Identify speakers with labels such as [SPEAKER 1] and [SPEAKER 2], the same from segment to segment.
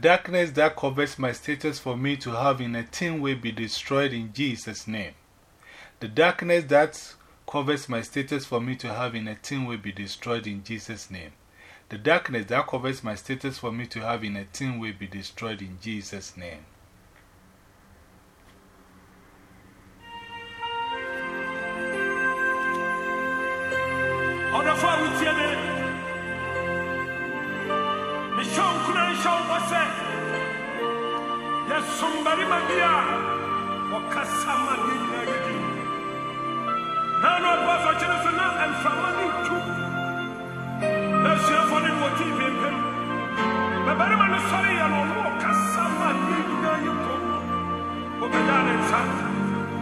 [SPEAKER 1] darkness that covers my status for me to have in a thin way be destroyed in Jesus' name. The darkness that covers my status for me to have in a thin way be destroyed in Jesus' name. The darkness that covers my status for me to have in a thin way be destroyed in Jesus' name.
[SPEAKER 2] Yɛsom barima bi a wɔkasa ma yɛ nyinaa yɛdi na na ɔboa so kyerɛ so na mframa no ntu na asuafoɔ ne wɔtii pempem bɛbarima no sɔre yɛ no ɔno ɔkasa ma yɛ nyinaa yɛ kɔ wobɛgyaa ne nsa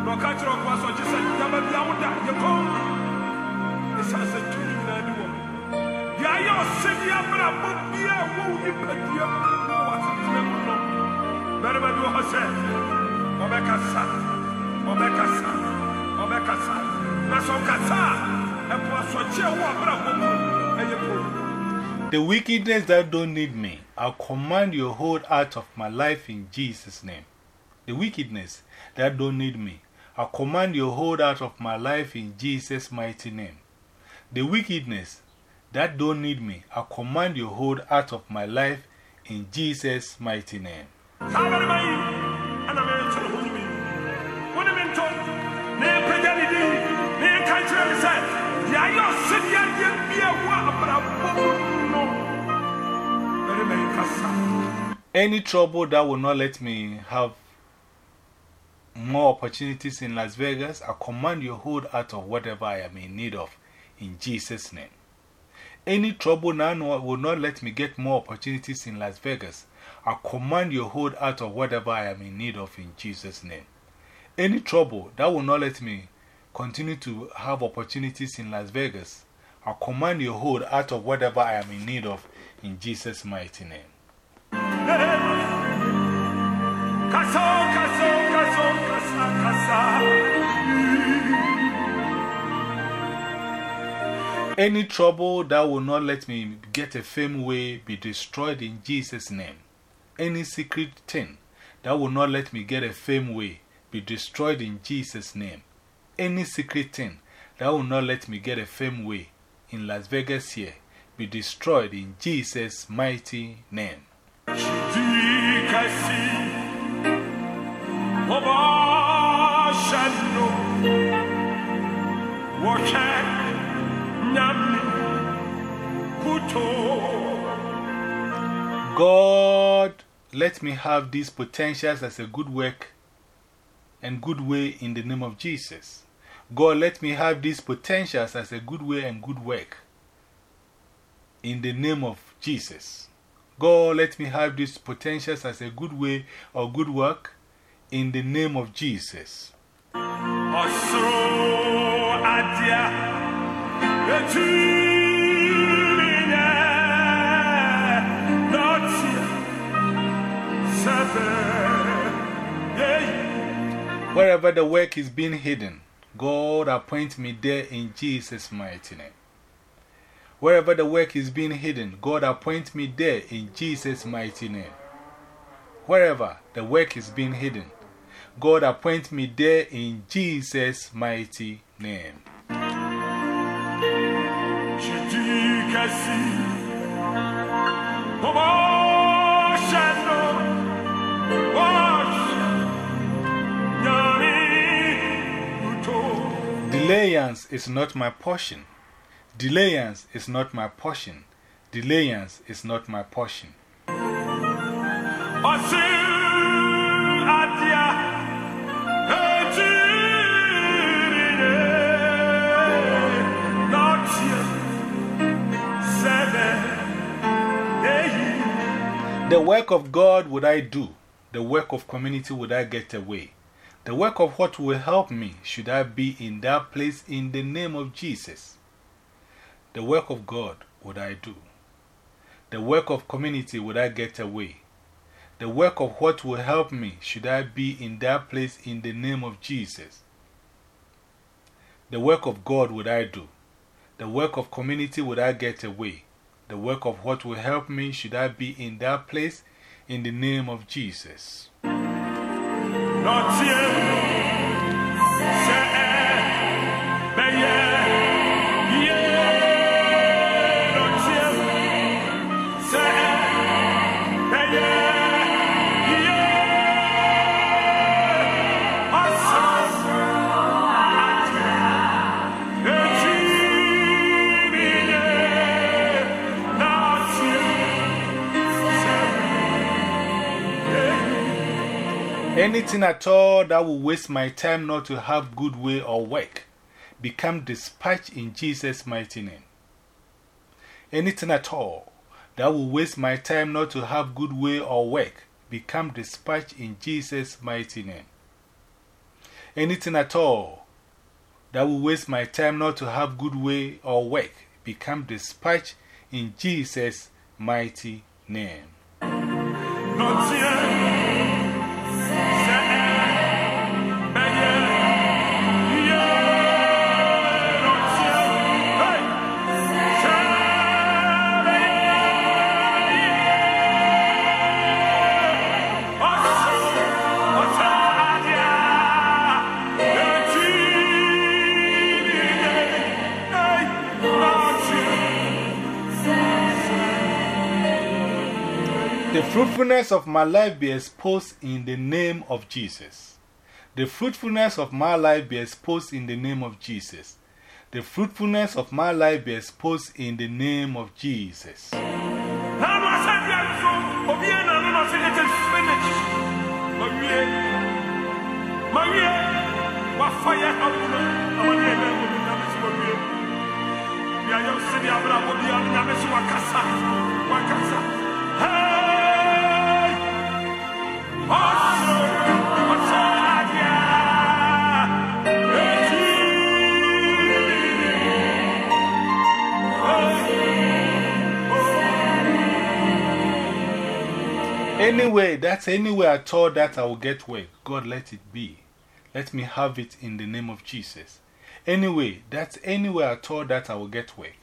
[SPEAKER 2] na ɔka kyerɛ ɔboa so ɔgye sɛ yaba bia woda yɛkɔ ɛsiane sɛ tumi nyinaa ne wɔ yɛayɛ ɔsɛdeɛ abrabɔ bia a ɛwɔ wo nipadua wɔ mu
[SPEAKER 1] The wickedness that don't need me, I command your hold out of my life in Jesus' name. The wickedness that don't need me, I command your hold out of my life in Jesus' mighty name. The wickedness that don't need me, I command your hold out of my life in Jesus' mighty name. Any trouble that will not let me have more opportunities in Las Vegas, I command your hold out of whatever I am in need of in Jesus' name. Any trouble now no- will not let me get more opportunities in Las Vegas, I command your hold out of whatever I am in need of in Jesus' name. Any trouble that will not let me continue to have opportunities in Las Vegas, I command your hold out of whatever I am in need of in Jesus' mighty name. Any trouble that will not let me get a fame way be destroyed in Jesus' name. Any secret thing that will not let me get a fame way be destroyed in Jesus' name. Any secret thing that will not let me get a fame way in Las Vegas here be destroyed in Jesus' mighty name.
[SPEAKER 2] Di kasi Oba shano Woke Nyami Kuto
[SPEAKER 1] God, let me have these potentials as a good work and good way in the name of Jesus. God, let me have these potentials as a good way and good work in the name of Jesus. God, let me have these potentials as a good way or good work in the name of Jesus. Wherever the work is being hidden, God appoint me there in Jesus' mighty name. Wherever the work is being hidden, God appoint me there in Jesus' mighty name. Wherever the work is being hidden, God appoint me there in Jesus' mighty name.
[SPEAKER 2] Chidi kasi
[SPEAKER 1] Delayance is not my portion. Delayance is not my portion. Delayance is not my portion. The work of God would I do, the work of community would I get away. The work of what will help me should I be in that place in the name of Jesus. The work of God would I do. The work of community would I get away. The work of what will help me should I be in that place in the name of Jesus. The work of God would I do. The work of community would I get away. The work of what will help me should I be in that place in the name of Jesus.
[SPEAKER 2] Not yet.
[SPEAKER 1] Anything at all that will waste my time not to have good way or work, become dispatched in Jesus' mighty name. Anything at all that will waste my time not to have good way or work, become dispatched in Jesus' mighty name. Anything at all that will waste my time not to have good way or work, become dispatched in Jesus' mighty name. Fruitfulness of my life be exposed in the name of Jesus. The fruitfulness of my life be exposed in the name of Jesus. The fruitfulness of my life be exposed in the name of Jesus. Anyway, that's anywhere at all that I will get work. God, let it be. Let me have it in the name of Jesus. Anyway, that's anywhere at all that I will get work.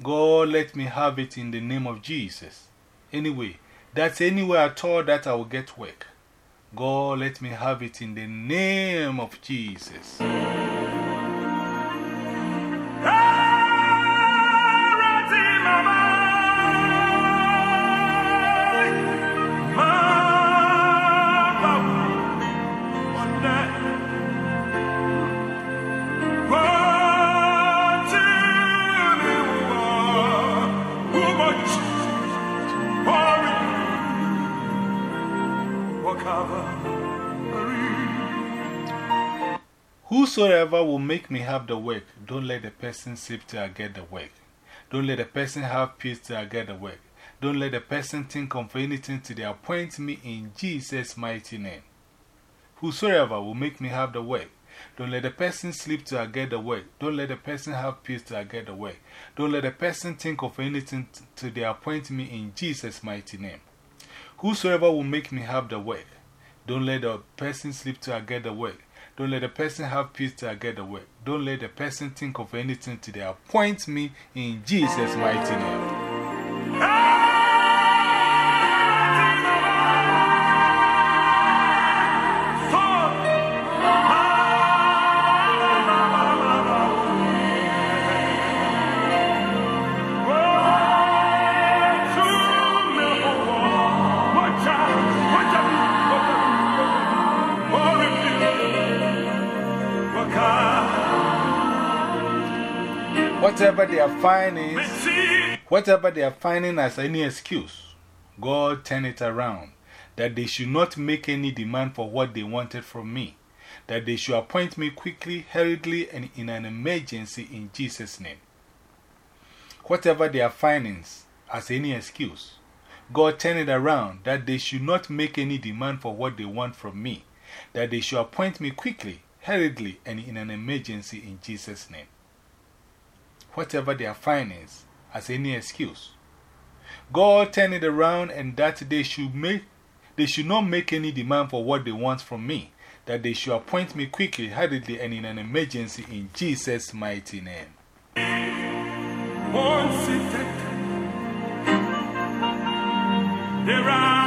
[SPEAKER 1] God, let me have it in the name of Jesus. Anyway, that's anywhere at all that I will get work. God, let me have it in the name of Jesus. Whosoever will make me have the work, don't let the person sleep till I get the work. Don't let the person have peace till I get the work. Don't let the person think of anything till they appoint me in Jesus' mighty name. Whosoever will make me have the work, don't let the person sleep till I get the work. Don't let the person have peace till I get the work. Don't let the person think of anything till they appoint me in Jesus' mighty name. Whosoever will make me have the work, don't let the person sleep till I get the work. Don't let the person have peace till I get work. Don't let the person think of anything they appoint me in Jesus' mighty name. Whatever they are finding, whatever they are finding as any excuse, God turn it around. That they should not make any demand for what they wanted from me. That they should appoint me quickly, hurriedly, and in an emergency in Jesus' name. Whatever they are finding as any excuse, God turn it around. That they should not make any demand for what they want from me. That they should appoint me quickly, hurriedly, and in an emergency in Jesus' name whatever their finance as any excuse. God turn it around and that they should, make, they should not make any demand for what they want from me, that they should appoint me quickly, hurriedly, and in an emergency in Jesus' mighty name.
[SPEAKER 2] There are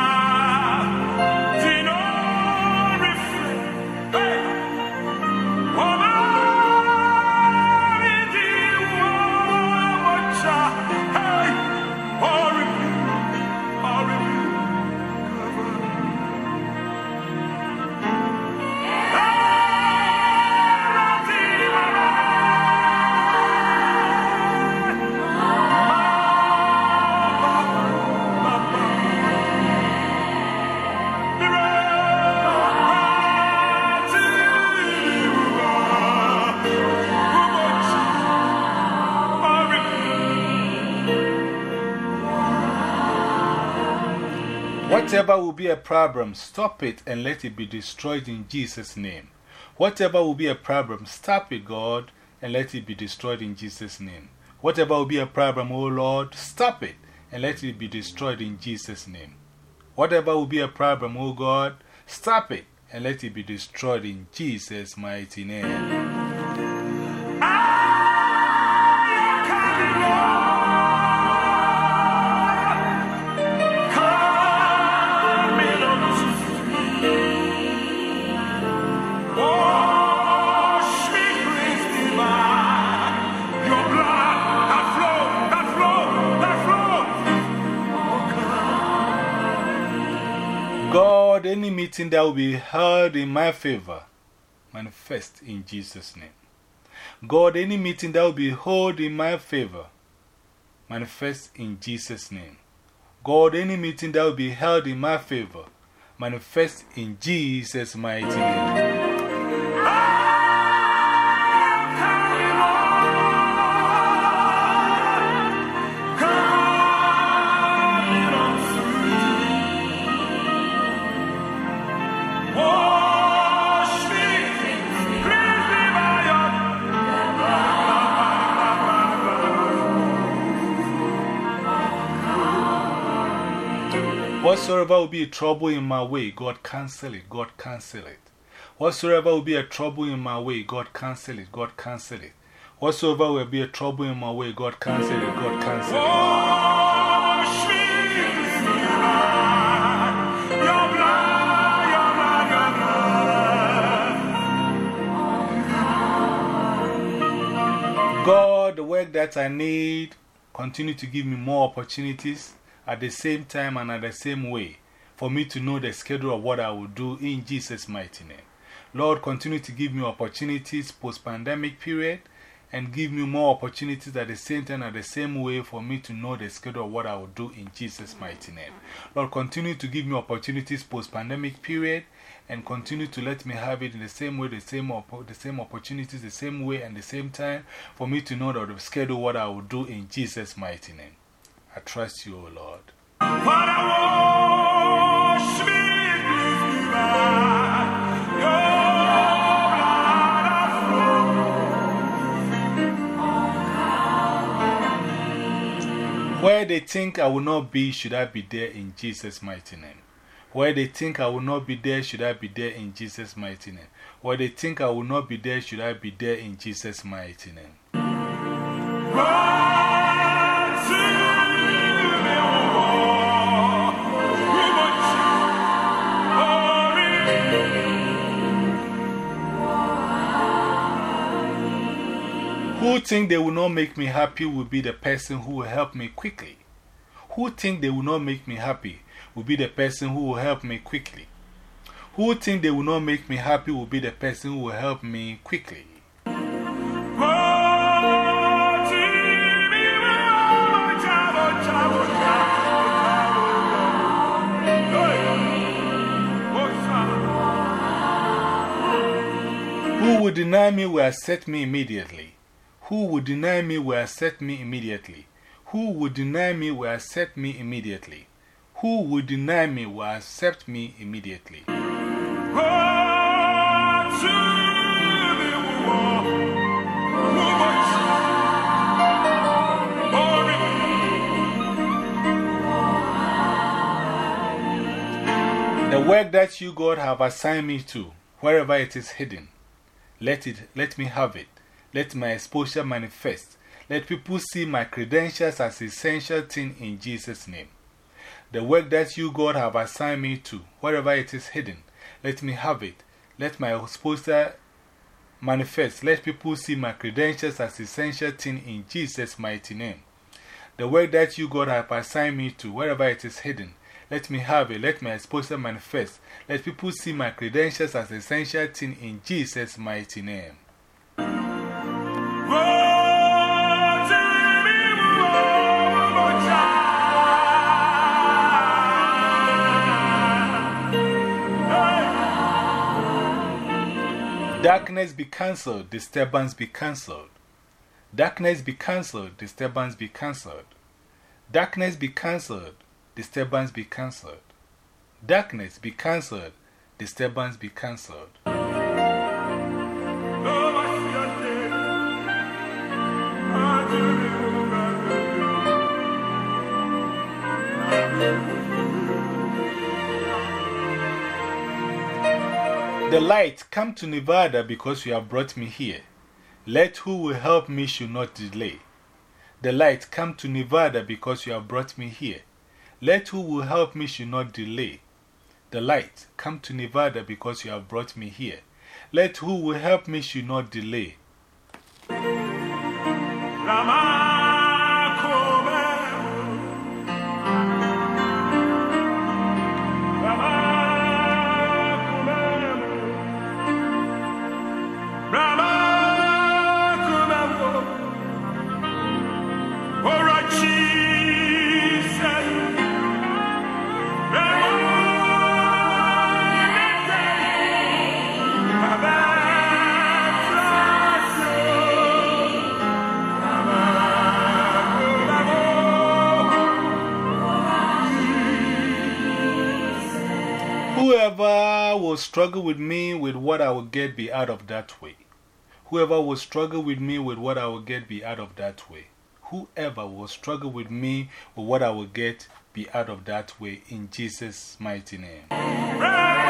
[SPEAKER 1] Whatever will be a problem, stop it and let it be destroyed in Jesus' name. Whatever will be a problem, stop it, God, and let it be destroyed in Jesus' name. Whatever will be a problem, oh Lord, stop it and let it be destroyed in Jesus' name. Whatever will be a problem, oh God, stop it and let it be destroyed in Jesus' mighty name. That will be held in my favor, manifest in Jesus' name. God, any meeting that will be held in my favor, manifest in Jesus' name. God, any meeting that will be held in my favor, manifest in Jesus' mighty name. Whatsoever will be a trouble in my way, God cancel it, God cancel it. Whatsoever will be a trouble in my way, God cancel it, God cancel it. Whatsoever will be a trouble in my way, God cancel it, God cancel it. God, the work that I need, continue to give me more opportunities at the same time and at the same way for me to know the schedule of what I will do in Jesus' mighty name. Lord, continue to give me opportunities post pandemic period and give me more opportunities at the same time, at the same way for me to know the schedule of what I will do in Jesus' mighty name. Lord, continue to give me opportunities post pandemic period and continue to let me have it in the same way, the same, the same opportunities, the same way, and the same time for me to know the schedule what I will do in Jesus' mighty name. I trust you, O Lord. Where they think I will not be, should I be there in Jesus' mighty name. Where they think I will not be there, should I be there in Jesus' mighty name. Where they think I will not be there, should I be there in Jesus' mighty name. Who think they will not make me happy will be the person who will help me quickly. Who think they will not make me happy will be the person who will help me quickly. Who think they will not make me happy will be the person who will help me quickly. Who will deny me will accept me immediately. Who would deny me will accept me immediately. Who would deny me will accept me immediately. Who would deny me will accept me immediately. The work that you, God, have assigned me to, wherever it is hidden, let, it, let me have it. Let my exposure manifest. Let people see my credentials as essential thing in Jesus' name. The work that you, God, have assigned me to, wherever it is hidden, let me have it. Let my exposure manifest. Let people see my credentials as essential thing in Jesus' mighty name. The work that you, God, have assigned me to, wherever it is hidden, let me have it. Let my exposure manifest. Let people see my credentials as essential thing in Jesus' mighty name. Darkness be cancelled, disturbance be cancelled. Darkness be cancelled, disturbance be cancelled. Darkness be cancelled, disturbance be cancelled.
[SPEAKER 2] Darkness be cancelled. Disturbance be cancelled. The light, come to Nevada because you have brought me here. Let who will help me should not delay. The light, come to Nevada because you have brought me here. Let who will help me should not delay. The light, come to Nevada because you have brought me here. Let who will help me should not delay. Struggle with me with what I will get, be out of that way. Whoever will struggle with me with what I will get, be out of that way. Whoever will struggle with me with what I will get, be out of that way. In Jesus' mighty name.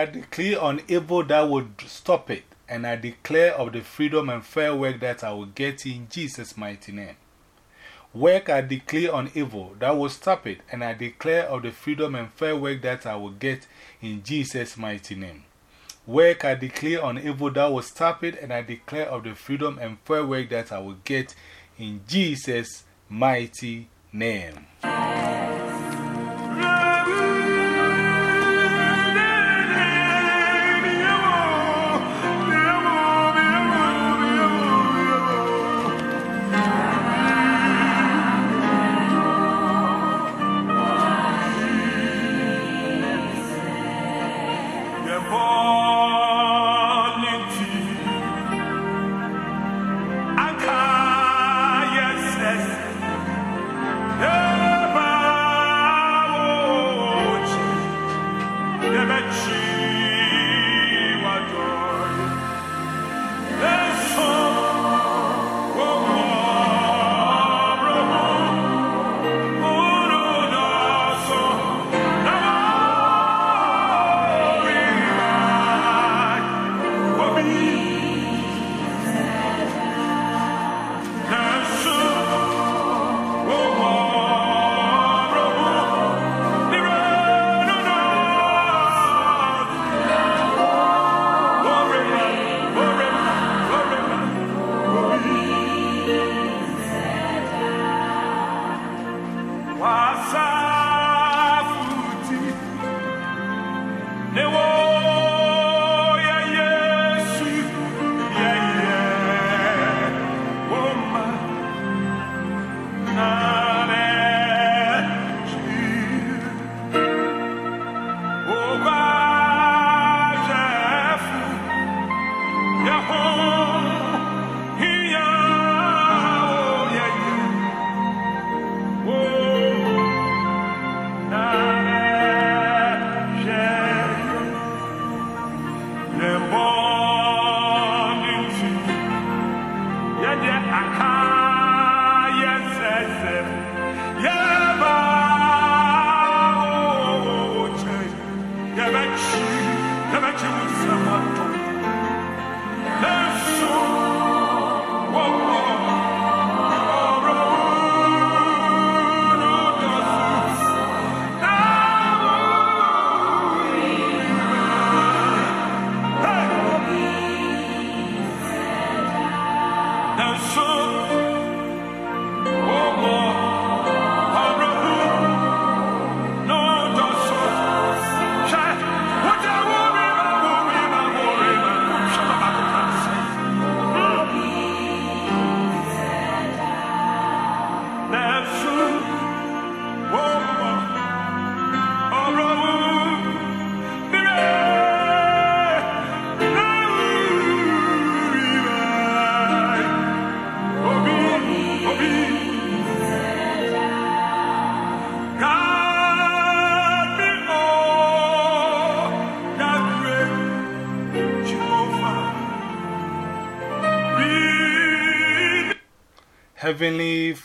[SPEAKER 2] I declare on evil that would stop it, and I declare of the freedom and fair work that I will get in Jesus' mighty name. Work I declare on evil that will stop it, and I declare of the freedom and fair work that I will get in Jesus' mighty name. Work I declare on evil that will stop it, and I declare of the freedom and fair work that I will get in Jesus' mighty name.
[SPEAKER 1] Yeah, yeah, I can't. Yes, yes, yes. Yeah, but.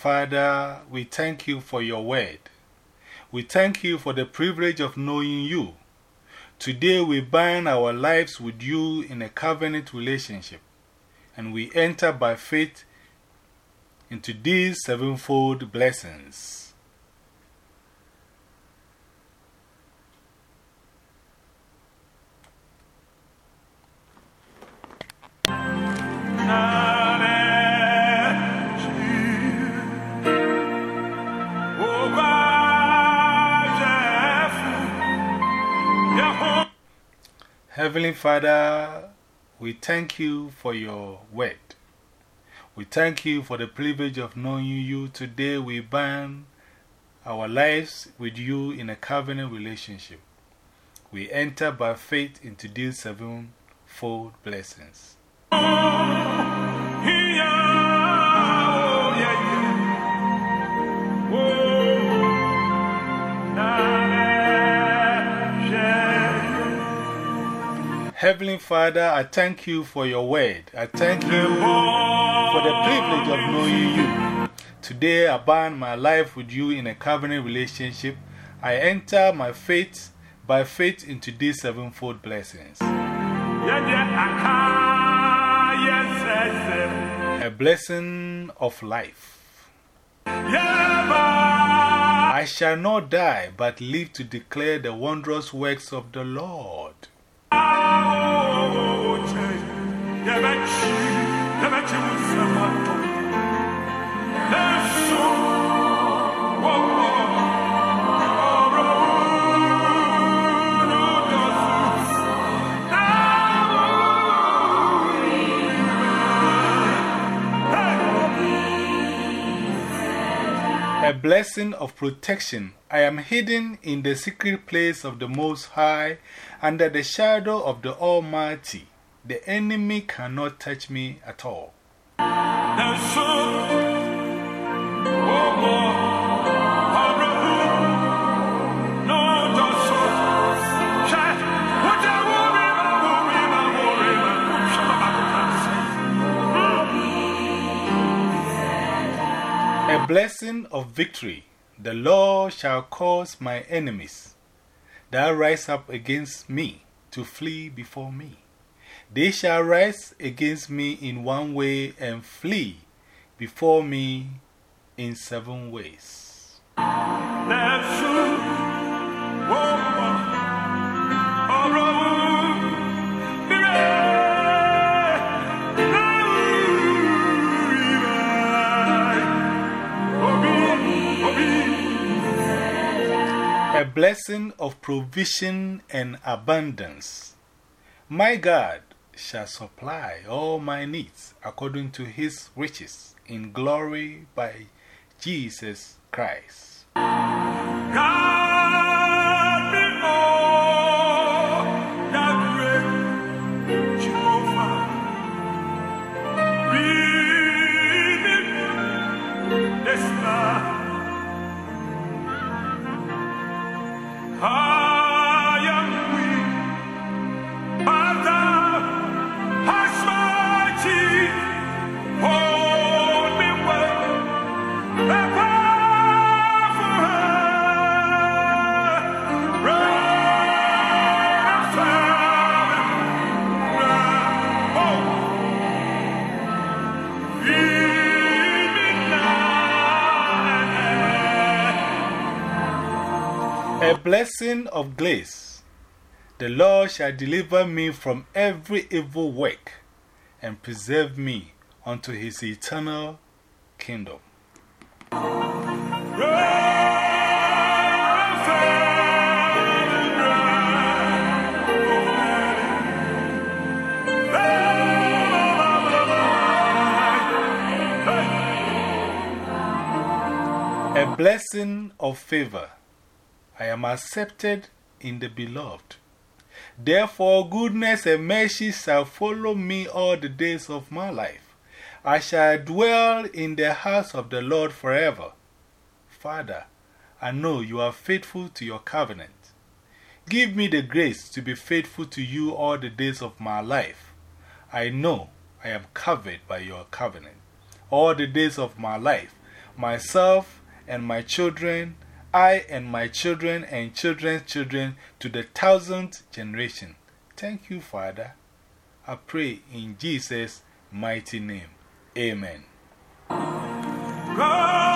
[SPEAKER 1] Father, we thank you for your word. We thank you for the privilege of knowing you. Today we bind our lives with you in a covenant relationship, and we enter by faith into these sevenfold blessings. Heavenly Father, we thank you for your word. We thank you for the privilege of knowing you. Today we bind our lives with you in a covenant relationship. We enter by faith into these sevenfold blessings. Heavenly Father, I thank you for your word. I thank you for the privilege of knowing you. Today, I bind my life with you in a covenant relationship. I enter my faith by faith into these sevenfold blessings. A blessing of life. I shall not die, but live to declare the wondrous works of the Lord. A blessing of protection. I am hidden in the secret place of the Most High, under the shadow of the Almighty. The enemy cannot touch me at all. A blessing of victory. The Lord shall cause my enemies. That rise up against me to flee before me. They shall rise against me in one way and flee before me in seven ways. A blessing of provision and abundance. My God shall supply all my needs according to his riches in glory by Jesus Christ.
[SPEAKER 2] I
[SPEAKER 1] blessing of grace. The Lord shall deliver me from every evil work and preserve me unto his eternal kingdom. A blessing of favor. I am accepted in the beloved. Therefore, goodness and mercy shall follow me all the days of my life. I shall dwell in the house of the Lord forever. Father, I know you are faithful to your covenant. Give me the grace to be faithful to you all the days of my life. I know I am covered by your covenant. all the days of my life, myself and my children, I and my children and children's children to the thousandth generation. Thank you, Father. I pray in Jesus' mighty name. Amen.
[SPEAKER 2] God,